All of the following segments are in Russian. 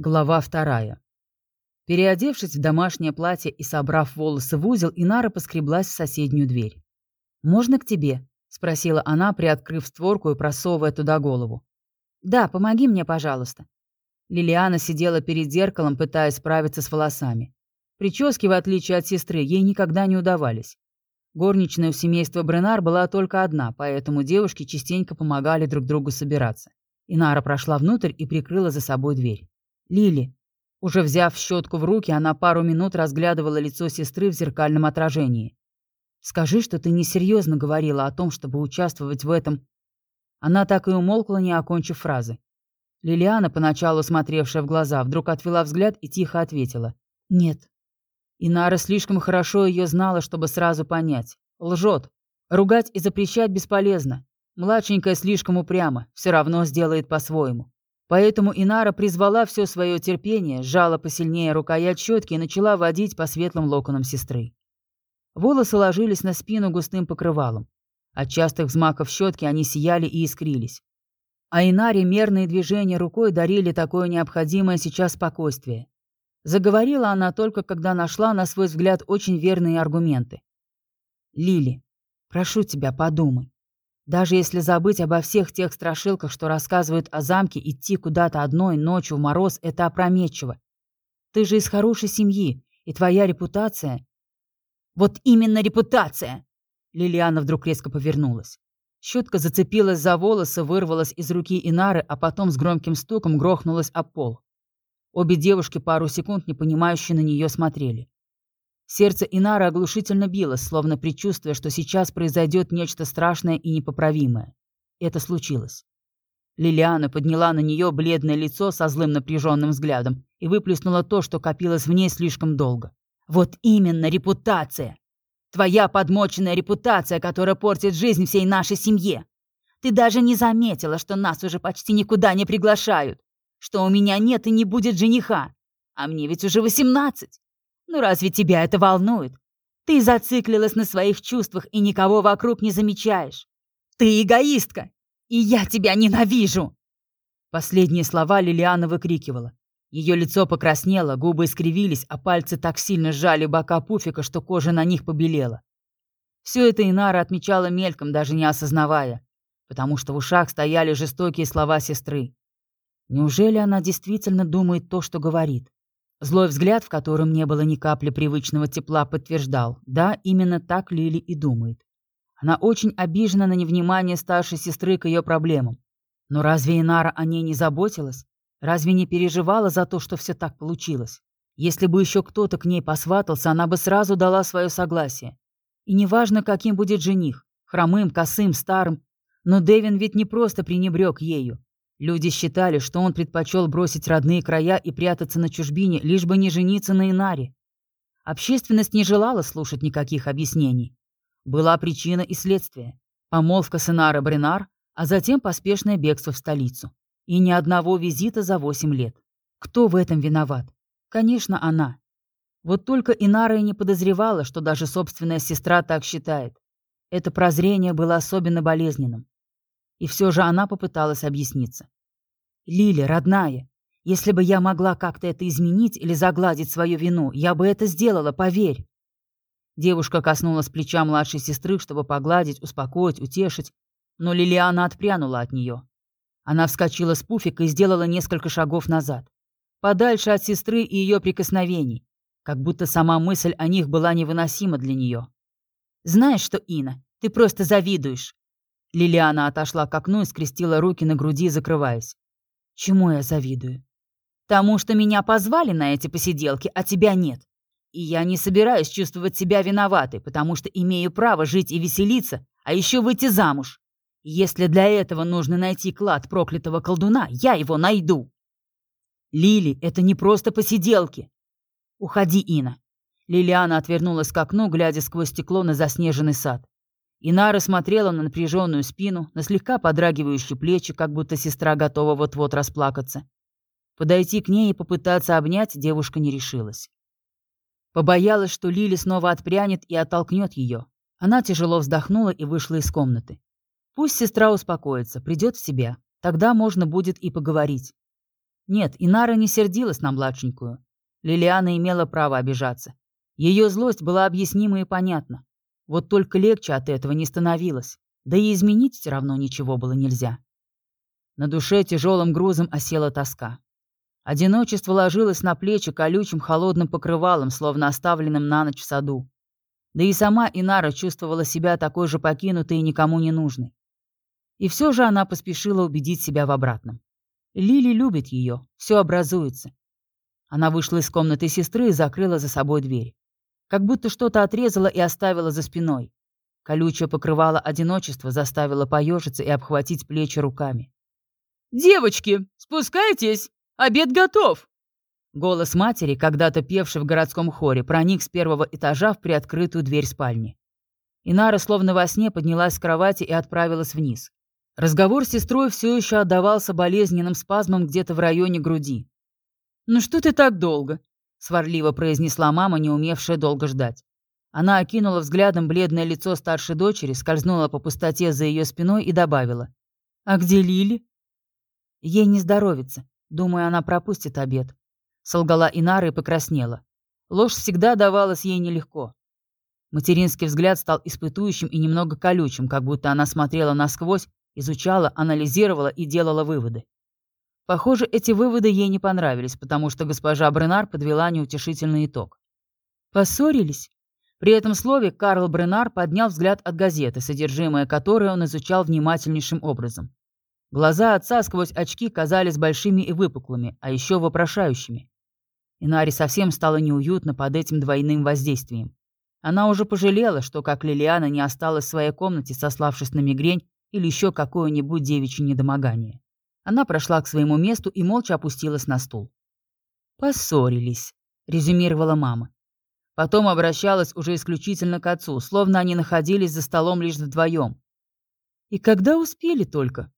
Глава вторая. Переодевшись в домашнее платье и собрав волосы в узел, Инара поскреблась в соседнюю дверь. «Можно к тебе?» — спросила она, приоткрыв створку и просовывая туда голову. «Да, помоги мне, пожалуйста». Лилиана сидела перед зеркалом, пытаясь справиться с волосами. Прически, в отличие от сестры, ей никогда не удавались. Горничная у семейства Бренар была только одна, поэтому девушки частенько помогали друг другу собираться. Инара прошла внутрь и прикрыла за собой дверь. Лили. Уже взяв щетку в руки, она пару минут разглядывала лицо сестры в зеркальном отражении. «Скажи, что ты несерьезно говорила о том, чтобы участвовать в этом...» Она так и умолкла, не окончив фразы. Лилиана, поначалу смотревшая в глаза, вдруг отвела взгляд и тихо ответила. «Нет». Инара слишком хорошо ее знала, чтобы сразу понять. Лжет. Ругать и запрещать бесполезно. Младшенькая слишком упряма, все равно сделает по-своему. Поэтому Инара призвала все свое терпение, сжала посильнее рукоять щетки и начала водить по светлым локонам сестры. Волосы ложились на спину густым покрывалом. От частых взмаков щетки они сияли и искрились. А Инаре мерные движения рукой дарили такое необходимое сейчас спокойствие. Заговорила она только, когда нашла, на свой взгляд, очень верные аргументы. «Лили, прошу тебя, подумай. Даже если забыть обо всех тех страшилках, что рассказывают о замке, идти куда-то одной ночью в мороз — это опрометчиво. Ты же из хорошей семьи, и твоя репутация... Вот именно репутация! Лилиана вдруг резко повернулась. Щетка зацепилась за волосы, вырвалась из руки Инары, а потом с громким стуком грохнулась об пол. Обе девушки пару секунд непонимающе на нее смотрели. Сердце Инары оглушительно билось, словно предчувствуя, что сейчас произойдет нечто страшное и непоправимое. Это случилось. Лилиана подняла на нее бледное лицо со злым напряженным взглядом и выплеснула то, что копилось в ней слишком долго. «Вот именно репутация! Твоя подмоченная репутация, которая портит жизнь всей нашей семье! Ты даже не заметила, что нас уже почти никуда не приглашают, что у меня нет и не будет жениха, а мне ведь уже восемнадцать!» Ну разве тебя это волнует? Ты зациклилась на своих чувствах и никого вокруг не замечаешь. Ты эгоистка, и я тебя ненавижу!» Последние слова Лилиана выкрикивала. Ее лицо покраснело, губы искривились, а пальцы так сильно сжали бока пуфика, что кожа на них побелела. Все это Инара отмечала мельком, даже не осознавая, потому что в ушах стояли жестокие слова сестры. Неужели она действительно думает то, что говорит? Злой взгляд, в котором не было ни капли привычного тепла, подтверждал, да, именно так Лили и думает. Она очень обижена на невнимание старшей сестры к ее проблемам. Но разве Инара о ней не заботилась? Разве не переживала за то, что все так получилось? Если бы еще кто-то к ней посватался, она бы сразу дала свое согласие. И неважно, каким будет жених, хромым, косым, старым, но Дэвин ведь не просто пренебрег ею. Люди считали, что он предпочел бросить родные края и прятаться на чужбине, лишь бы не жениться на Инаре. Общественность не желала слушать никаких объяснений. Была причина и следствие. Помолвка с Инарой Бренар, а затем поспешное бегство в столицу. И ни одного визита за восемь лет. Кто в этом виноват? Конечно, она. Вот только Инара и не подозревала, что даже собственная сестра так считает. Это прозрение было особенно болезненным. И все же она попыталась объясниться. «Лили, родная, если бы я могла как-то это изменить или загладить свою вину, я бы это сделала, поверь». Девушка коснулась плеча младшей сестры, чтобы погладить, успокоить, утешить, но Лилиана отпрянула от нее. Она вскочила с пуфика и сделала несколько шагов назад. Подальше от сестры и ее прикосновений, как будто сама мысль о них была невыносима для нее. «Знаешь что, Ина, ты просто завидуешь. Лилиана отошла к окну и скрестила руки на груди, закрываясь. «Чему я завидую?» «Тому, что меня позвали на эти посиделки, а тебя нет. И я не собираюсь чувствовать себя виноватой, потому что имею право жить и веселиться, а еще выйти замуж. Если для этого нужно найти клад проклятого колдуна, я его найду». «Лили, это не просто посиделки». «Уходи, Ина». Лилиана отвернулась к окну, глядя сквозь стекло на заснеженный сад. Инара смотрела на напряженную спину, на слегка подрагивающие плечи, как будто сестра готова вот-вот расплакаться. Подойти к ней и попытаться обнять девушка не решилась. Побоялась, что Лили снова отпрянет и оттолкнет ее. Она тяжело вздохнула и вышла из комнаты. Пусть сестра успокоится, придет в себя. Тогда можно будет и поговорить. Нет, Инара не сердилась на младшенькую. Лилиана имела право обижаться. Ее злость была объяснима и понятна. Вот только легче от этого не становилось. Да и изменить все равно ничего было нельзя. На душе тяжелым грузом осела тоска. Одиночество ложилось на плечи колючим холодным покрывалом, словно оставленным на ночь в саду. Да и сама Инара чувствовала себя такой же покинутой и никому не нужной. И все же она поспешила убедить себя в обратном. Лили любит ее, все образуется. Она вышла из комнаты сестры и закрыла за собой дверь. Как будто что-то отрезала и оставила за спиной. Колючее покрывало одиночество заставило поежиться и обхватить плечи руками. «Девочки, спускайтесь! Обед готов!» Голос матери, когда-то певший в городском хоре, проник с первого этажа в приоткрытую дверь спальни. Инара словно во сне поднялась с кровати и отправилась вниз. Разговор с сестрой все еще отдавался болезненным спазмом где-то в районе груди. «Ну что ты так долго?» — сварливо произнесла мама, не умевшая долго ждать. Она окинула взглядом бледное лицо старшей дочери, скользнула по пустоте за ее спиной и добавила. «А где Лили?» «Ей не здоровится. Думаю, она пропустит обед». Солгала Инара и покраснела. Ложь всегда давалась ей нелегко. Материнский взгляд стал испытующим и немного колючим, как будто она смотрела насквозь, изучала, анализировала и делала выводы. Похоже, эти выводы ей не понравились, потому что госпожа Бренар подвела неутешительный итог. «Поссорились?» При этом слове Карл Бренар поднял взгляд от газеты, содержимое которой он изучал внимательнейшим образом. Глаза отца сквозь очки казались большими и выпуклыми, а еще вопрошающими. Инаре совсем стало неуютно под этим двойным воздействием. Она уже пожалела, что, как Лилиана, не осталась в своей комнате, сославшись на мигрень или еще какое-нибудь девичье недомогание. Она прошла к своему месту и молча опустилась на стул. «Поссорились», — резюмировала мама. Потом обращалась уже исключительно к отцу, словно они находились за столом лишь вдвоем. «И когда успели только?»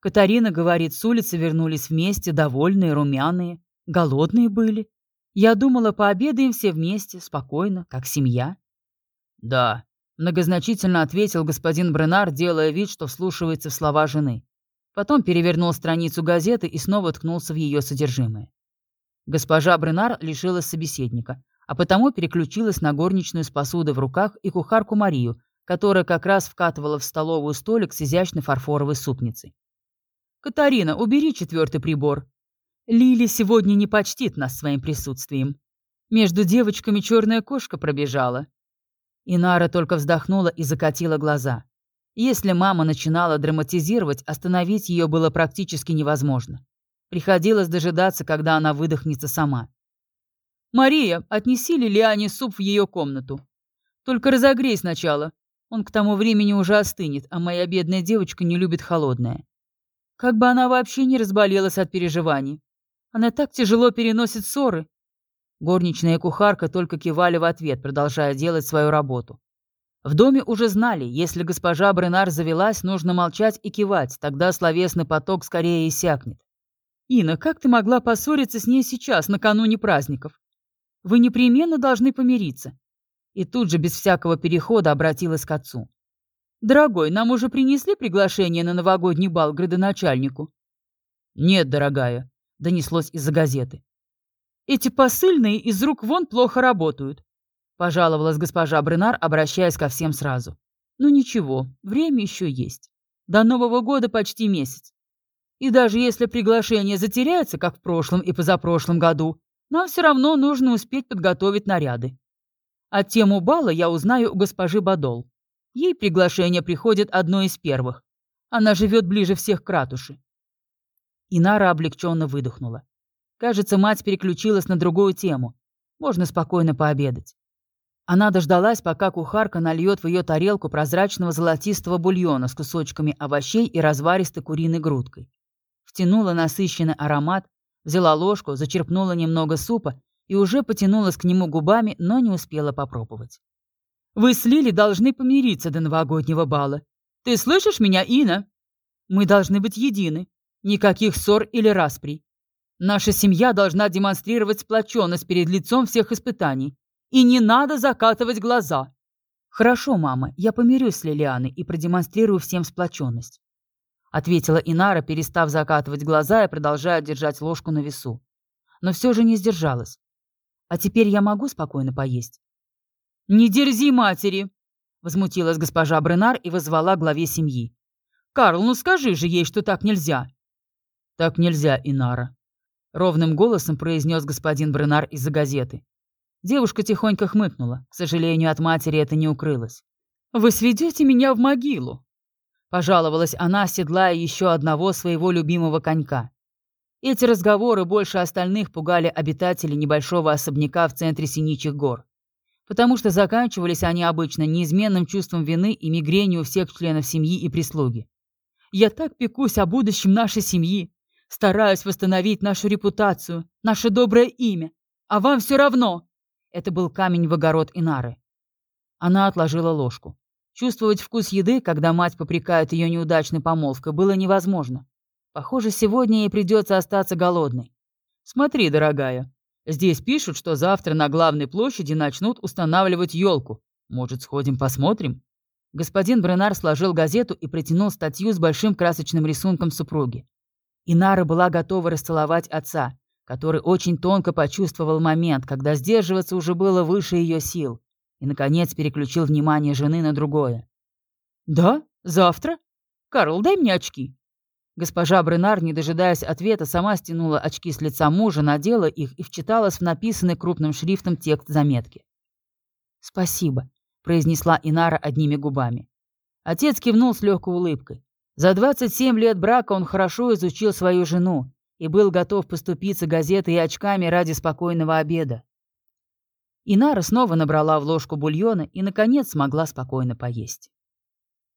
Катарина говорит, с улицы вернулись вместе, довольные, румяные, голодные были. Я думала, пообедаем все вместе, спокойно, как семья. «Да», — многозначительно ответил господин Бренар, делая вид, что вслушивается в слова жены. Потом перевернул страницу газеты и снова ткнулся в ее содержимое. Госпожа Бренар лишилась собеседника, а потому переключилась на горничную с посудой в руках и кухарку Марию, которая как раз вкатывала в столовую столик с изящной фарфоровой супницей. «Катарина, убери четвертый прибор. Лили сегодня не почтит нас своим присутствием. Между девочками черная кошка пробежала». Инара только вздохнула и закатила глаза. Если мама начинала драматизировать, остановить ее было практически невозможно. Приходилось дожидаться, когда она выдохнется сама. «Мария, отнеси Лилиане суп в ее комнату. Только разогрей сначала. Он к тому времени уже остынет, а моя бедная девочка не любит холодное. Как бы она вообще не разболелась от переживаний. Она так тяжело переносит ссоры». Горничная и кухарка только кивали в ответ, продолжая делать свою работу. В доме уже знали, если госпожа Бренар завелась, нужно молчать и кивать, тогда словесный поток скорее иссякнет. «Ина, как ты могла поссориться с ней сейчас, накануне праздников? Вы непременно должны помириться». И тут же, без всякого перехода, обратилась к отцу. «Дорогой, нам уже принесли приглашение на новогодний бал градоначальнику?» «Нет, дорогая», — донеслось из-за газеты. «Эти посыльные из рук вон плохо работают. — пожаловалась госпожа Бренар, обращаясь ко всем сразу. «Ну ничего, время еще есть. До Нового года почти месяц. И даже если приглашение затеряется, как в прошлом и позапрошлом году, нам все равно нужно успеть подготовить наряды. А тему бала я узнаю у госпожи Бадол. Ей приглашение приходит одно из первых. Она живет ближе всех к ратуши». Инара облегченно выдохнула. Кажется, мать переключилась на другую тему. Можно спокойно пообедать. Она дождалась, пока кухарка нальет в ее тарелку прозрачного золотистого бульона с кусочками овощей и разваристой куриной грудкой. Втянула насыщенный аромат, взяла ложку, зачерпнула немного супа и уже потянулась к нему губами, но не успела попробовать. «Вы с Лили должны помириться до новогоднего бала. Ты слышишь меня, Ина? Мы должны быть едины. Никаких ссор или расприй. Наша семья должна демонстрировать сплоченность перед лицом всех испытаний. И не надо закатывать глаза. Хорошо, мама, я помирюсь с Лилианой и продемонстрирую всем сплоченность. ответила Инара, перестав закатывать глаза и продолжая держать ложку на весу. Но все же не сдержалась. А теперь я могу спокойно поесть? Не дерзи матери, возмутилась госпожа Бренар и вызвала главе семьи. Карл, ну скажи же ей, что так нельзя. Так нельзя, Инара, ровным голосом произнес господин Бренар из-за газеты. Девушка тихонько хмыкнула. К сожалению, от матери это не укрылось. «Вы сведете меня в могилу!» Пожаловалась она, седлая еще одного своего любимого конька. Эти разговоры больше остальных пугали обитателей небольшого особняка в центре Синичих гор. Потому что заканчивались они обычно неизменным чувством вины и мигренью у всех членов семьи и прислуги. «Я так пекусь о будущем нашей семьи, стараюсь восстановить нашу репутацию, наше доброе имя, а вам все равно!» Это был камень в огород Инары. Она отложила ложку. Чувствовать вкус еды, когда мать попрекает ее неудачной помолвкой, было невозможно. Похоже, сегодня ей придется остаться голодной. «Смотри, дорогая, здесь пишут, что завтра на главной площади начнут устанавливать елку. Может, сходим посмотрим?» Господин Бренар сложил газету и протянул статью с большим красочным рисунком супруги. Инара была готова расцеловать отца, который очень тонко почувствовал момент, когда сдерживаться уже было выше ее сил и, наконец, переключил внимание жены на другое. «Да? Завтра? Карл, дай мне очки». Госпожа Бренар, не дожидаясь ответа, сама стянула очки с лица мужа, надела их и вчиталась в написанный крупным шрифтом текст заметки. «Спасибо», — произнесла Инара одними губами. Отец кивнул с легкой улыбкой. За 27 лет брака он хорошо изучил свою жену и был готов поступиться газетой и очками ради спокойного обеда. Инара снова набрала в ложку бульона и, наконец, смогла спокойно поесть.